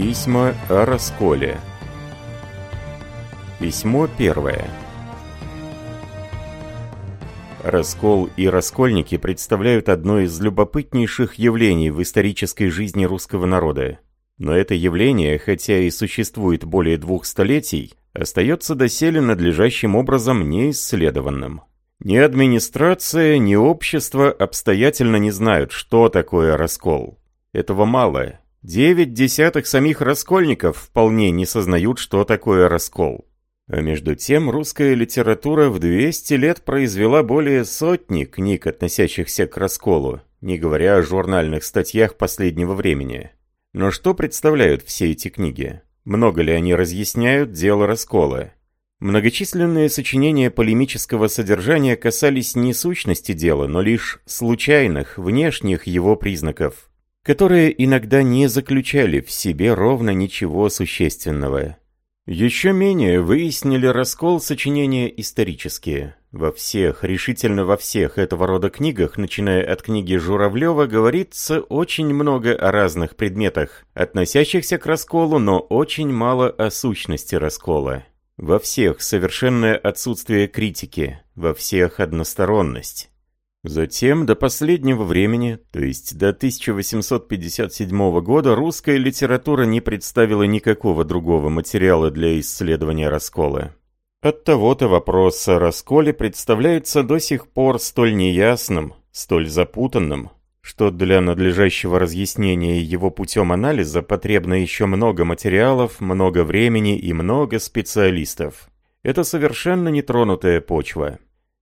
Письма о расколе. Письмо первое. Раскол и раскольники представляют одно из любопытнейших явлений в исторической жизни русского народа. Но это явление, хотя и существует более двух столетий, остается доселе надлежащим образом неисследованным. Ни администрация, ни общество обстоятельно не знают, что такое раскол. Этого мало, Девять десятых самих раскольников вполне не сознают, что такое раскол. А между тем русская литература в 200 лет произвела более сотни книг, относящихся к расколу, не говоря о журнальных статьях последнего времени. Но что представляют все эти книги? Много ли они разъясняют дело раскола? Многочисленные сочинения полемического содержания касались не сущности дела, но лишь случайных, внешних его признаков которые иногда не заключали в себе ровно ничего существенного. Еще менее выяснили раскол сочинения исторические. Во всех, решительно во всех этого рода книгах, начиная от книги Журавлева, говорится очень много о разных предметах, относящихся к расколу, но очень мало о сущности раскола. Во всех совершенное отсутствие критики, во всех односторонность. Затем, до последнего времени, то есть до 1857 года, русская литература не представила никакого другого материала для исследования раскола. Оттого-то вопрос о расколе представляется до сих пор столь неясным, столь запутанным, что для надлежащего разъяснения его путем анализа потребно еще много материалов, много времени и много специалистов. Это совершенно нетронутая почва.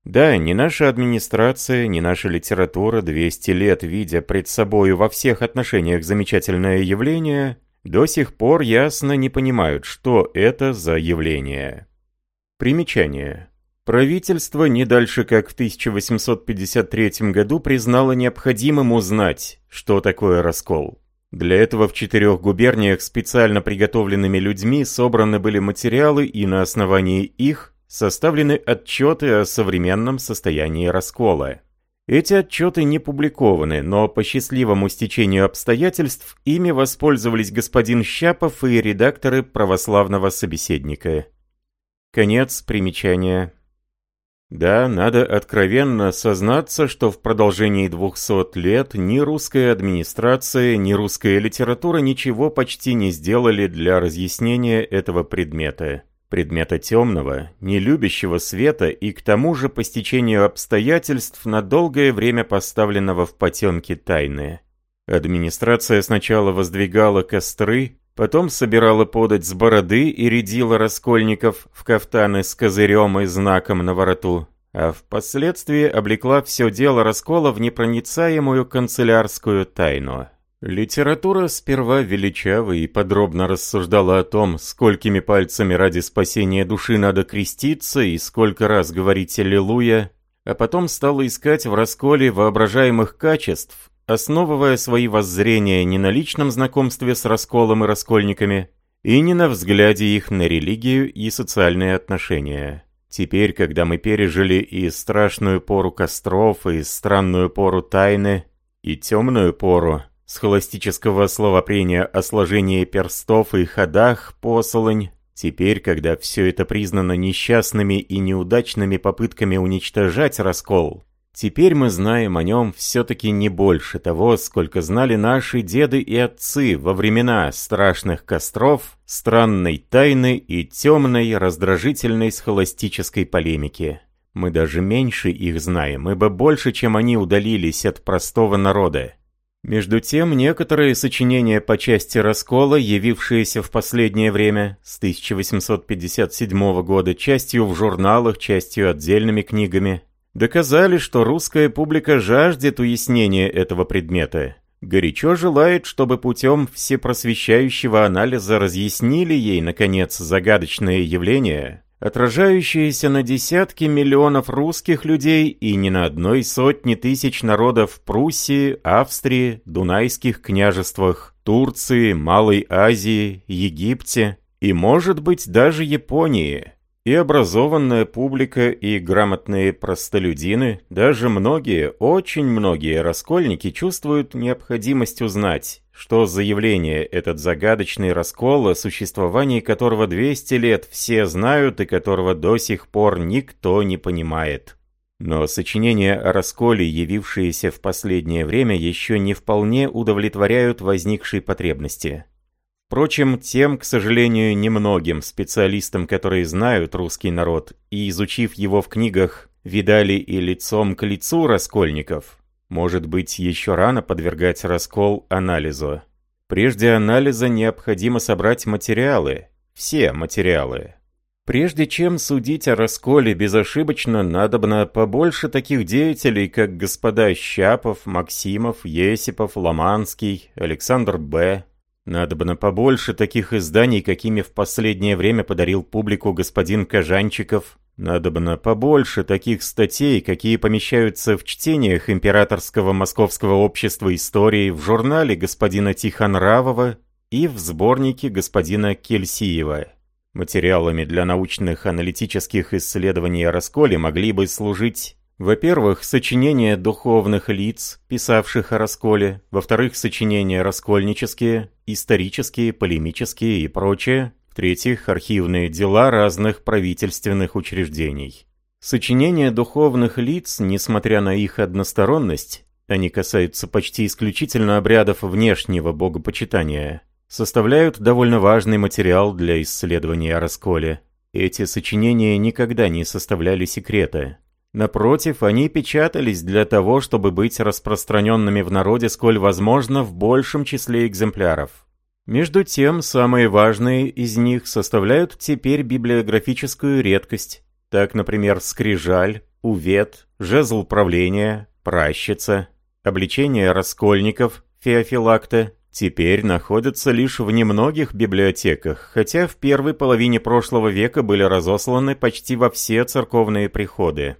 Да, ни наша администрация, ни наша литература, 200 лет видя пред собою во всех отношениях замечательное явление, до сих пор ясно не понимают, что это за явление. Примечание. Правительство не дальше как в 1853 году признало необходимым узнать, что такое раскол. Для этого в четырех губерниях специально приготовленными людьми собраны были материалы и на основании их составлены отчеты о современном состоянии раскола. Эти отчеты не публикованы, но по счастливому стечению обстоятельств ими воспользовались господин Щапов и редакторы православного собеседника. Конец примечания. Да, надо откровенно сознаться, что в продолжении двухсот лет ни русская администрация, ни русская литература ничего почти не сделали для разъяснения этого предмета предмета темного, не любящего света и к тому же по стечению обстоятельств на долгое время поставленного в потемки тайны. Администрация сначала воздвигала костры, потом собирала подать с бороды и рядила раскольников в кафтаны с козырем и знаком на вороту, а впоследствии облекла все дело раскола в непроницаемую канцелярскую тайну. Литература сперва величаво и подробно рассуждала о том, сколькими пальцами ради спасения души надо креститься и сколько раз говорить «Аллилуйя», а потом стала искать в расколе воображаемых качеств, основывая свои воззрения не на личном знакомстве с расколом и раскольниками, и не на взгляде их на религию и социальные отношения. Теперь, когда мы пережили и страшную пору костров, и странную пору тайны, и темную пору, схоластического словопрения о сложении перстов и ходах посолонь, теперь, когда все это признано несчастными и неудачными попытками уничтожать раскол, теперь мы знаем о нем все-таки не больше того, сколько знали наши деды и отцы во времена страшных костров, странной тайны и темной раздражительной схоластической полемики. Мы даже меньше их знаем, ибо больше, чем они удалились от простого народа. Между тем, некоторые сочинения по части раскола, явившиеся в последнее время, с 1857 года, частью в журналах, частью отдельными книгами, доказали, что русская публика жаждет уяснения этого предмета. Горячо желает, чтобы путем всепросвещающего анализа разъяснили ей, наконец, загадочное явление, отражающиеся на десятки миллионов русских людей и не на одной сотни тысяч народов Пруссии, Австрии, Дунайских княжествах, Турции, Малой Азии, Египте и, может быть, даже Японии. И образованная публика, и грамотные простолюдины, даже многие, очень многие раскольники чувствуют необходимость узнать, что за явление этот загадочный раскол, о существовании которого 200 лет все знают и которого до сих пор никто не понимает. Но сочинения о расколе, явившиеся в последнее время, еще не вполне удовлетворяют возникшей потребности. Впрочем, тем, к сожалению, немногим специалистам, которые знают русский народ и, изучив его в книгах, видали и лицом к лицу раскольников, может быть, еще рано подвергать раскол анализу. Прежде анализа необходимо собрать материалы, все материалы. Прежде чем судить о расколе безошибочно, надобно побольше таких деятелей, как господа Щапов, Максимов, Есипов, Ломанский, Александр Б., Надобно побольше таких изданий, какими в последнее время подарил публику господин Кожанчиков. Надобно побольше таких статей, какие помещаются в чтениях Императорского Московского общества истории, в журнале господина Тихонравова и в сборнике господина Кельсиева. Материалами для научных аналитических исследований о расколе могли бы служить во-первых, сочинения духовных лиц, писавших о расколе. Во-вторых, сочинения раскольнические, исторические, полемические и прочее. В-третьих, архивные дела разных правительственных учреждений. Сочинения духовных лиц, несмотря на их односторонность, они касаются почти исключительно обрядов внешнего богопочитания, составляют довольно важный материал для исследования о расколе. Эти сочинения никогда не составляли секрета, Напротив, они печатались для того, чтобы быть распространенными в народе сколь возможно в большем числе экземпляров. Между тем, самые важные из них составляют теперь библиографическую редкость. Так, например, скрижаль, увет, жезл правления, пращица, обличение раскольников, феофилакта, теперь находятся лишь в немногих библиотеках, хотя в первой половине прошлого века были разосланы почти во все церковные приходы.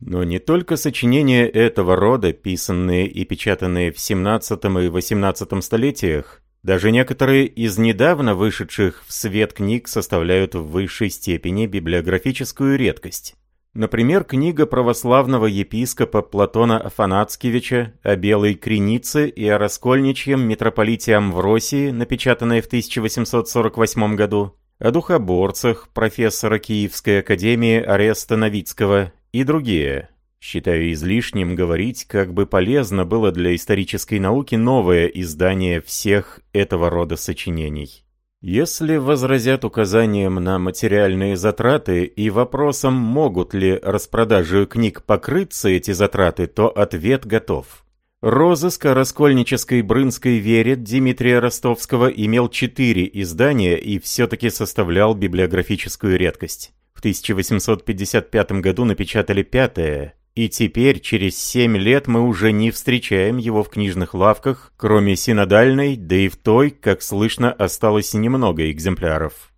Но не только сочинения этого рода, писанные и печатанные в 17 и 18 столетиях, даже некоторые из недавно вышедших в свет книг составляют в высшей степени библиографическую редкость. Например, книга православного епископа Платона Афанацкевича о Белой Кренице и о Раскольничьем митрополите Амвросии, напечатанная в 1848 году, о духоборцах профессора Киевской академии Ареста Новицкого и другие. Считаю излишним говорить, как бы полезно было для исторической науки новое издание всех этого рода сочинений. Если возразят указанием на материальные затраты и вопросом, могут ли распродажей книг покрыться эти затраты, то ответ готов. Розыск о раскольнической брынской вере Дмитрия Ростовского имел четыре издания и все-таки составлял библиографическую редкость. 1855 году напечатали пятое, и теперь, через семь лет, мы уже не встречаем его в книжных лавках, кроме синодальной, да и в той, как слышно, осталось немного экземпляров.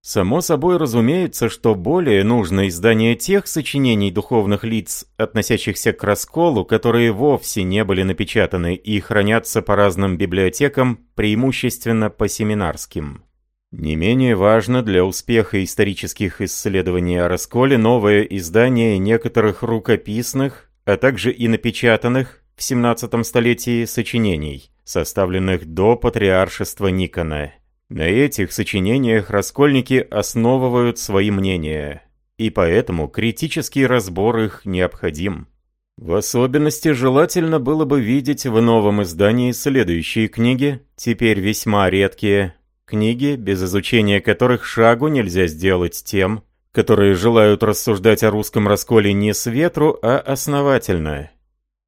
Само собой разумеется, что более нужно издание тех сочинений духовных лиц, относящихся к расколу, которые вовсе не были напечатаны и хранятся по разным библиотекам, преимущественно по семинарским. Не менее важно для успеха исторических исследований о расколе новое издание некоторых рукописных, а также и напечатанных в 17 столетии сочинений, составленных до патриаршества Никона. На этих сочинениях раскольники основывают свои мнения, и поэтому критический разбор их необходим. В особенности желательно было бы видеть в новом издании следующие книги, теперь весьма редкие, Книги, без изучения которых шагу нельзя сделать тем, которые желают рассуждать о русском расколе не с ветру, а основательно.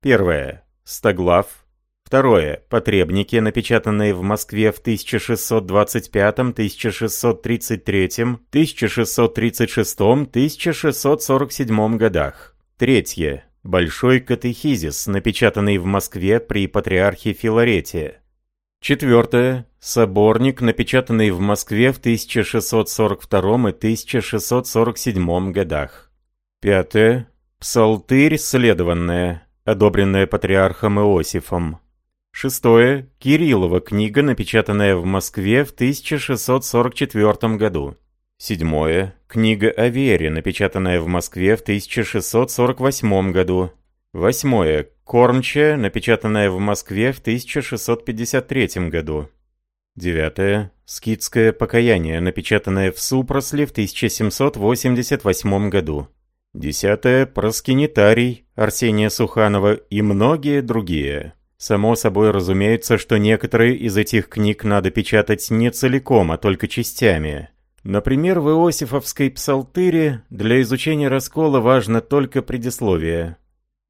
Первое. Стоглав. Второе. Потребники, напечатанные в Москве в 1625, 1633, 1636, 1647 годах. Третье. Большой катехизис, напечатанный в Москве при патриархе Филарете. Четвертое. Соборник, напечатанный в Москве в 1642 и 1647 годах. Пятое. Псалтырь следованная, одобренная патриархом Иосифом. Шестое. Кириллова книга, напечатанная в Москве в 1644 году. Седьмое. Книга о вере, напечатанная в Москве в 1648 году. Восьмое. Кормчая, напечатанная в Москве в 1653 году. Девятое. Скидское покаяние, напечатанное в Супросле в 1788 году. Десятое. Проскинитарий Арсения Суханова и многие другие. Само собой разумеется, что некоторые из этих книг надо печатать не целиком, а только частями. Например, в Иосифовской псалтыре для изучения раскола важно только предисловие.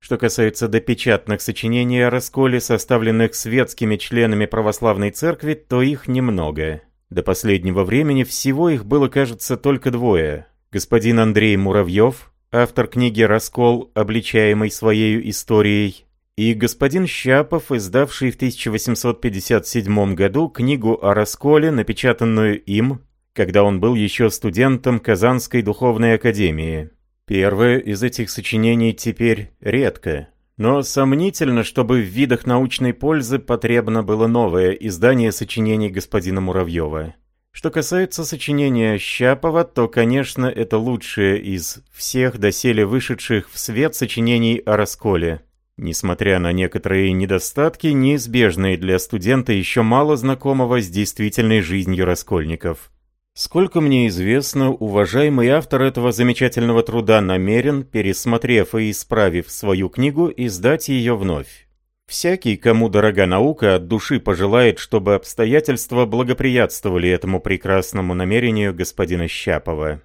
Что касается допечатных сочинений о расколе, составленных светскими членами православной церкви, то их немного. До последнего времени всего их было, кажется, только двое. Господин Андрей Муравьев, автор книги «Раскол», обличаемый своей историей, и господин Щапов, издавший в 1857 году книгу о расколе, напечатанную им, когда он был еще студентом Казанской духовной академии. Первое из этих сочинений теперь редко, но сомнительно, чтобы в видах научной пользы потребно было новое издание сочинений господина Муравьева. Что касается сочинения Щапова, то, конечно, это лучшее из всех доселе вышедших в свет сочинений о расколе. Несмотря на некоторые недостатки, неизбежные для студента еще мало знакомого с действительной жизнью раскольников. Сколько мне известно, уважаемый автор этого замечательного труда намерен, пересмотрев и исправив свою книгу, издать ее вновь. Всякий, кому дорога наука, от души пожелает, чтобы обстоятельства благоприятствовали этому прекрасному намерению господина Щапова.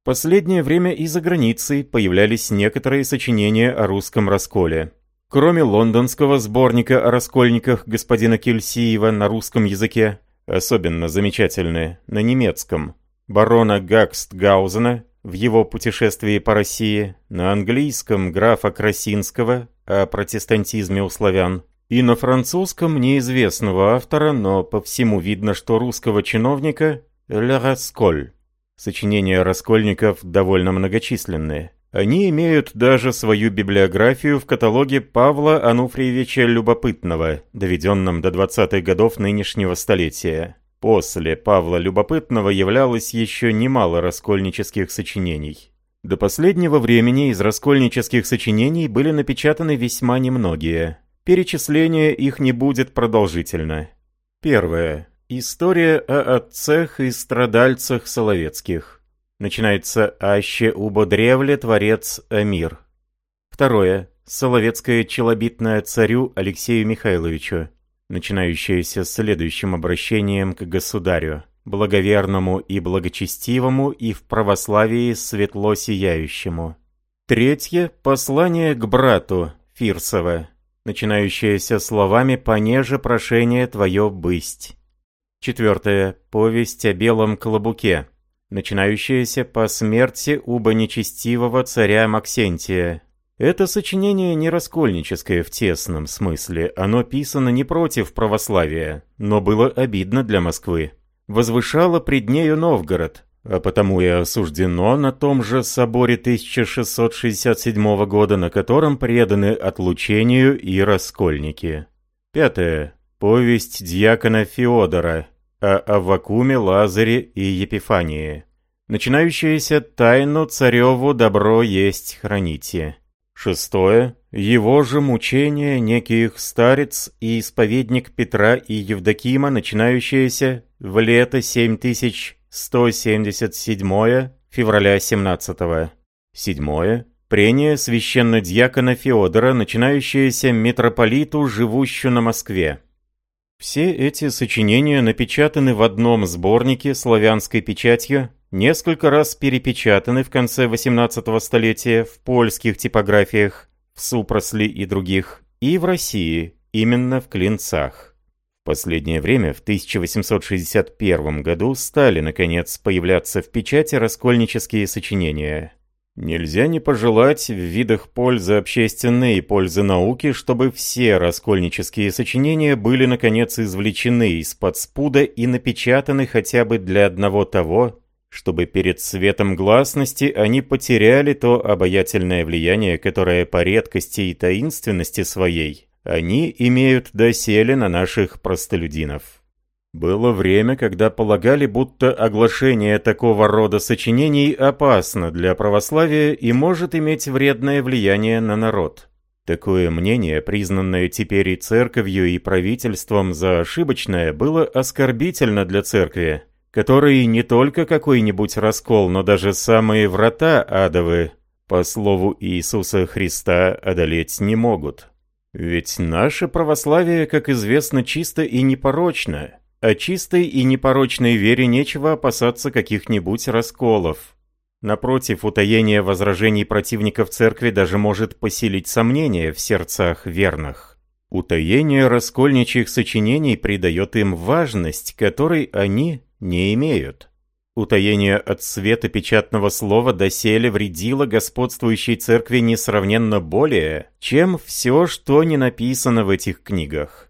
В последнее время и за границей появлялись некоторые сочинения о русском расколе. Кроме лондонского сборника о раскольниках господина Кельсиева на русском языке, особенно замечательные, на немецком, барона Гакстгаузена в его путешествии по России, на английском графа Красинского о протестантизме у славян, и на французском неизвестного автора, но по всему видно, что русского чиновника «Ле Расколь». Сочинения раскольников довольно многочисленные. Они имеют даже свою библиографию в каталоге Павла Ануфриевича Любопытного, доведенном до 20-х годов нынешнего столетия. После Павла Любопытного являлось еще немало раскольнических сочинений. До последнего времени из раскольнических сочинений были напечатаны весьма немногие. Перечисление их не будет продолжительно. Первое. История о отцах и страдальцах Соловецких. Начинается «Аще убо древле творец Амир». Второе. Соловецкое челобитное царю Алексею Михайловичу, начинающееся следующим обращением к государю благоверному и благочестивому и в православии светло сияющему. Третье – послание к брату Фирсова, начинающееся словами «понеже прошение твое бысть». Четвертое – повесть о белом клобуке, начинающаяся по смерти уба нечестивого царя Максентия. Это сочинение не раскольническое в тесном смысле, оно писано не против православия, но было обидно для Москвы возвышало пред нею Новгород, а потому и осуждено на том же соборе 1667 года, на котором преданы отлучению и раскольники. Пятое. Повесть дьякона Феодора о Аввакуме, Лазаре и Епифании. Начинающаяся «Тайну цареву добро есть храните». Шестое. Его же мучение неких старец и исповедник Петра и Евдокима, начинающееся в лето 7177 февраля 17 -го. Седьмое. Прение священнодьякона Феодора, начинающееся митрополиту, живущему на Москве. Все эти сочинения напечатаны в одном сборнике славянской печатью несколько раз перепечатаны в конце XVIII столетия в польских типографиях, в Супросли и других, и в России, именно в Клинцах. В последнее время, в 1861 году, стали, наконец, появляться в печати раскольнические сочинения. Нельзя не пожелать в видах пользы общественной и пользы науки, чтобы все раскольнические сочинения были, наконец, извлечены из-под спуда и напечатаны хотя бы для одного того, чтобы перед светом гласности они потеряли то обаятельное влияние, которое по редкости и таинственности своей они имеют доселе на наших простолюдинов. Было время, когда полагали, будто оглашение такого рода сочинений опасно для православия и может иметь вредное влияние на народ. Такое мнение, признанное теперь и церковью, и правительством за ошибочное, было оскорбительно для церкви, которой не только какой-нибудь раскол, но даже самые врата адовы, по слову Иисуса Христа, одолеть не могут. Ведь наше православие, как известно, чисто и непорочно, а чистой и непорочной вере нечего опасаться каких-нибудь расколов. Напротив, утаение возражений противников церкви даже может поселить сомнения в сердцах верных. Утаение раскольничьих сочинений придает им важность, которой они не имеют. Утаение от света печатного слова доселе вредило господствующей церкви несравненно более, чем все, что не написано в этих книгах.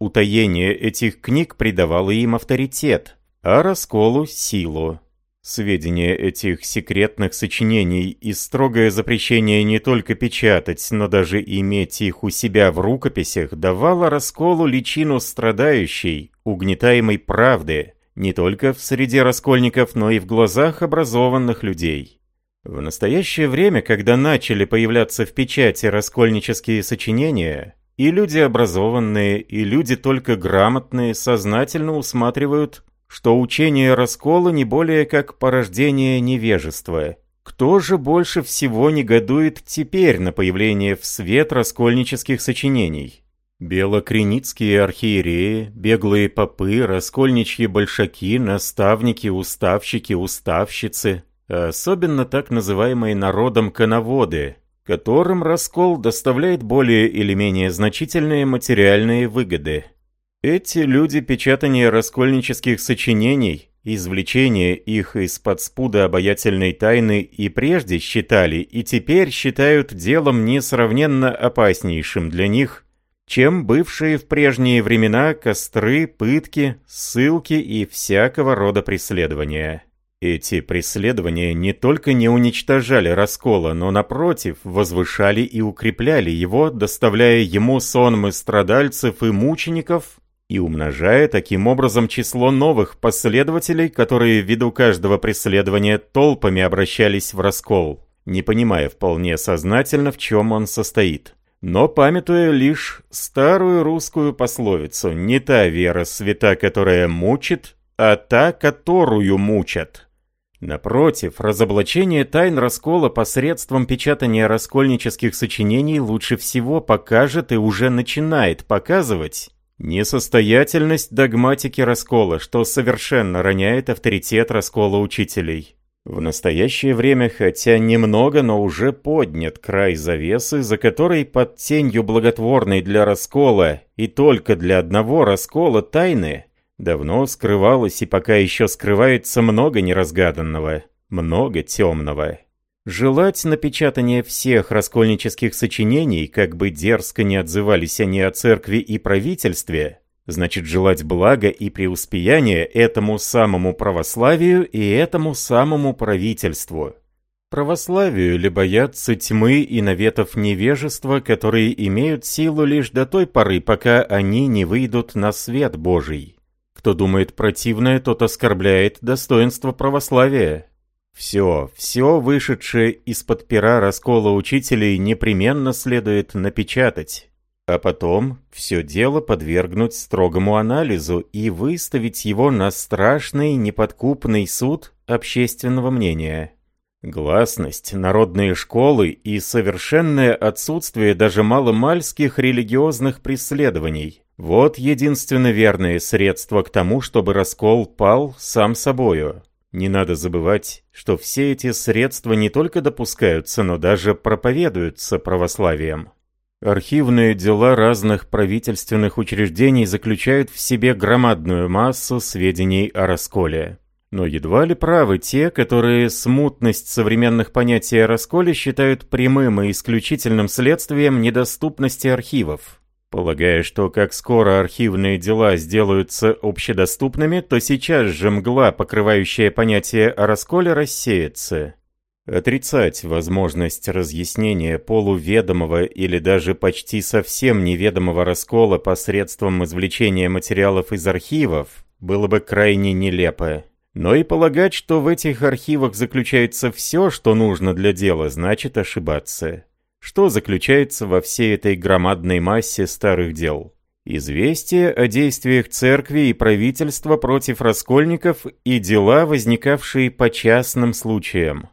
Утаение этих книг придавало им авторитет, а расколу – силу. Сведения этих секретных сочинений и строгое запрещение не только печатать, но даже иметь их у себя в рукописях давало расколу личину страдающей, угнетаемой правды, не только в среде раскольников, но и в глазах образованных людей. В настоящее время, когда начали появляться в печати раскольнические сочинения, и люди образованные, и люди только грамотные сознательно усматривают что учение раскола не более как порождение невежества. Кто же больше всего негодует теперь на появление в свет раскольнических сочинений? Белокреницкие архиереи, беглые попы, раскольничьи большаки, наставники, уставщики, уставщицы, особенно так называемые народом коноводы, которым раскол доставляет более или менее значительные материальные выгоды. Эти люди печатание раскольнических сочинений, извлечение их из-под спуда обаятельной тайны и прежде считали, и теперь считают делом несравненно опаснейшим для них, чем бывшие в прежние времена костры, пытки, ссылки и всякого рода преследования. Эти преследования не только не уничтожали раскола, но, напротив, возвышали и укрепляли его, доставляя ему сонмы страдальцев и мучеников, и умножая таким образом число новых последователей, которые ввиду каждого преследования толпами обращались в раскол, не понимая вполне сознательно, в чем он состоит. Но памятуя лишь старую русскую пословицу «Не та вера свята, которая мучит, а та, которую мучат». Напротив, разоблачение тайн раскола посредством печатания раскольнических сочинений лучше всего покажет и уже начинает показывать, Несостоятельность догматики раскола, что совершенно роняет авторитет раскола учителей. В настоящее время, хотя немного, но уже поднят край завесы, за которой под тенью благотворной для раскола и только для одного раскола тайны, давно скрывалось и пока еще скрывается много неразгаданного, много темного. Желать напечатания всех раскольнических сочинений, как бы дерзко не отзывались они о церкви и правительстве, значит желать блага и преуспеяния этому самому православию и этому самому правительству. Православию ли боятся тьмы и наветов невежества, которые имеют силу лишь до той поры, пока они не выйдут на свет Божий? Кто думает противное, тот оскорбляет достоинство православия. Все, все вышедшее из-под пера раскола учителей непременно следует напечатать, а потом все дело подвергнуть строгому анализу и выставить его на страшный неподкупный суд общественного мнения. Гласность, народные школы и совершенное отсутствие даже маломальских религиозных преследований – вот единственно верное средство к тому, чтобы раскол пал сам собою. Не надо забывать, что все эти средства не только допускаются, но даже проповедуются православием. Архивные дела разных правительственных учреждений заключают в себе громадную массу сведений о расколе. Но едва ли правы те, которые смутность современных понятий о расколе считают прямым и исключительным следствием недоступности архивов. Полагая, что как скоро архивные дела сделаются общедоступными, то сейчас же мгла, покрывающая понятие о расколе, рассеется. Отрицать возможность разъяснения полуведомого или даже почти совсем неведомого раскола посредством извлечения материалов из архивов было бы крайне нелепо. Но и полагать, что в этих архивах заключается все, что нужно для дела, значит ошибаться. Что заключается во всей этой громадной массе старых дел? Известие о действиях церкви и правительства против раскольников и дела, возникавшие по частным случаям.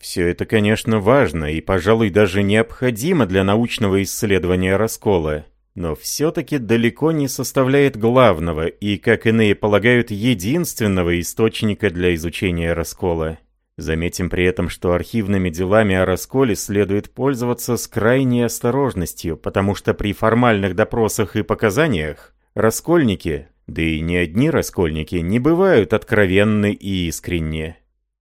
Все это, конечно, важно и, пожалуй, даже необходимо для научного исследования раскола но все-таки далеко не составляет главного и, как иные полагают, единственного источника для изучения раскола. Заметим при этом, что архивными делами о расколе следует пользоваться с крайней осторожностью, потому что при формальных допросах и показаниях раскольники, да и не одни раскольники, не бывают откровенны и искренни.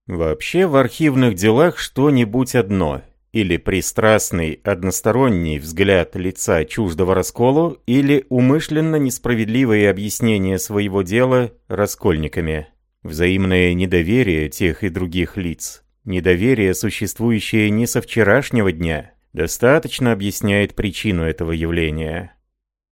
Вообще в архивных делах что-нибудь одно – или пристрастный, односторонний взгляд лица чуждого расколу, или умышленно несправедливое объяснение своего дела раскольниками. Взаимное недоверие тех и других лиц, недоверие, существующее не со вчерашнего дня, достаточно объясняет причину этого явления.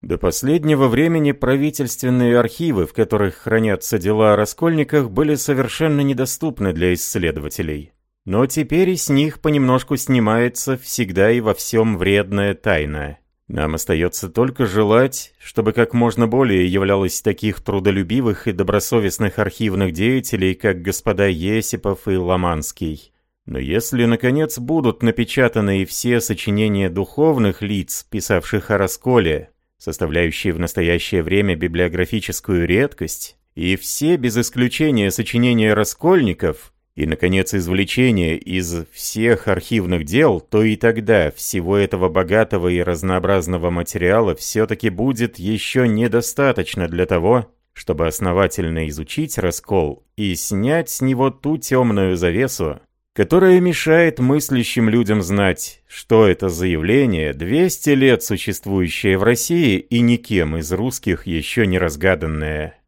До последнего времени правительственные архивы, в которых хранятся дела о раскольниках, были совершенно недоступны для исследователей. Но теперь из них понемножку снимается всегда и во всем вредная тайна. Нам остается только желать, чтобы как можно более являлось таких трудолюбивых и добросовестных архивных деятелей, как господа Есипов и Ломанский. Но если, наконец, будут напечатаны и все сочинения духовных лиц, писавших о расколе, составляющие в настоящее время библиографическую редкость, и все, без исключения, сочинения раскольников, и, наконец, извлечение из всех архивных дел, то и тогда всего этого богатого и разнообразного материала все-таки будет еще недостаточно для того, чтобы основательно изучить раскол и снять с него ту темную завесу, которая мешает мыслящим людям знать, что это за явление, 200 лет существующее в России и никем из русских еще не разгаданное.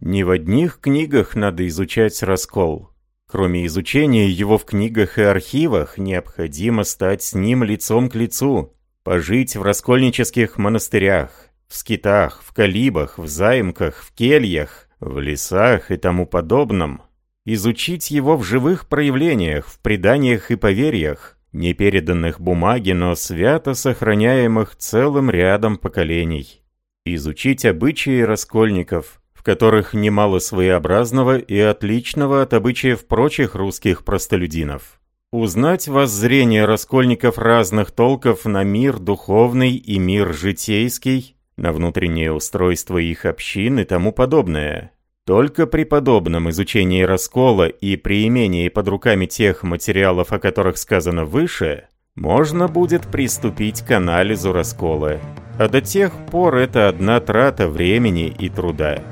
Не в одних книгах надо изучать раскол, Кроме изучения его в книгах и архивах, необходимо стать с ним лицом к лицу, пожить в раскольнических монастырях, в скитах, в калибах, в заимках, в кельях, в лесах и тому подобном, изучить его в живых проявлениях, в преданиях и поверьях, не переданных бумаге, но свято сохраняемых целым рядом поколений. Изучить обычаи раскольников, в которых немало своеобразного и отличного от обычаев прочих русских простолюдинов. Узнать воззрение раскольников разных толков на мир духовный и мир житейский, на внутреннее устройство их общин и тому подобное. Только при подобном изучении раскола и при имении под руками тех материалов, о которых сказано выше, можно будет приступить к анализу раскола. А до тех пор это одна трата времени и труда.